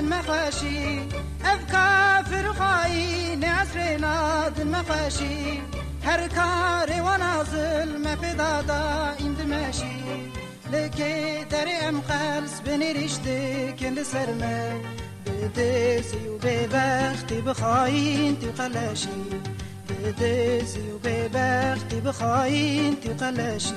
نخاشي اف كافر خاين عسرنا دن نخاشي هر كاري ونازل ما في دادا اند ماشي لكي دري أم بني رشتك اللي سرمه بديسي وببختي بخاين تقلاشي بديسي وببختي بخاين تقلاشي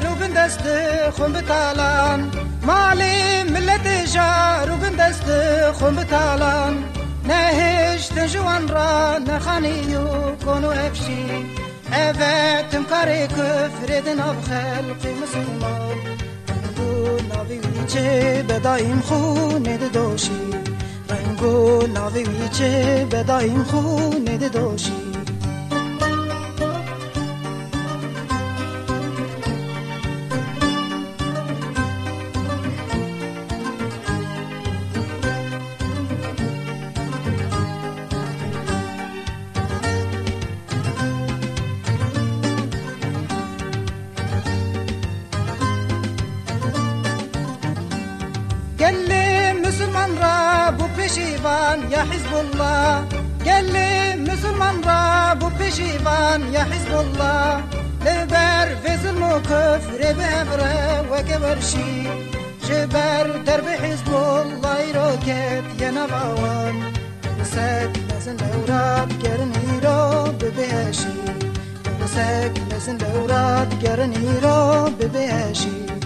روبن دست خون بتالان. مالی ملت جا رو دست خون بتالان. نهشت جوان را نخانی و کنو افشی. اوتم کار کفر دن آب خلق مسلمان رنگو ناوی ویچه بدایم خونه دوشی رنگو ناوی ویچه بدایم خونه دوشی pişivan ya Hizbullah. Gelli Müslüman ra bu pişivan ya Hizbullah. Levber vezil mu küfre bi evre ve keberşi Jiber derbi Hizbullah roket yena bavan Sek mezin levrat gerin iro bebeşi Sek mezin levrat gerin iro bebeşi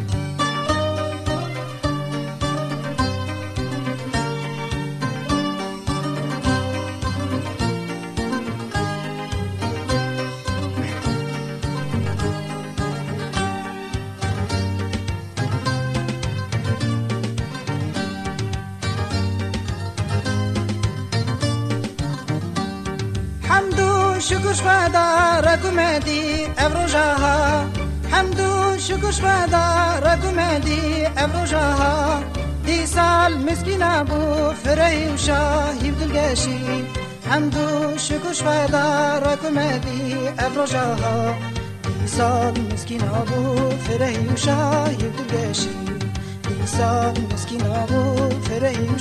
هيرو ببهاشي حمدو شکر شفادا رکومدی افروجاها حمدو شکر شفادا رکومدی افروجاها دی سال مسکینا بو فرهی و شاهی بدلگشی حمدو شکر شفادا رکومدی افروجاها دی سال مسکینا بو فرهی و شاهی بدلگشی دی سال مسکینا بو فرهی و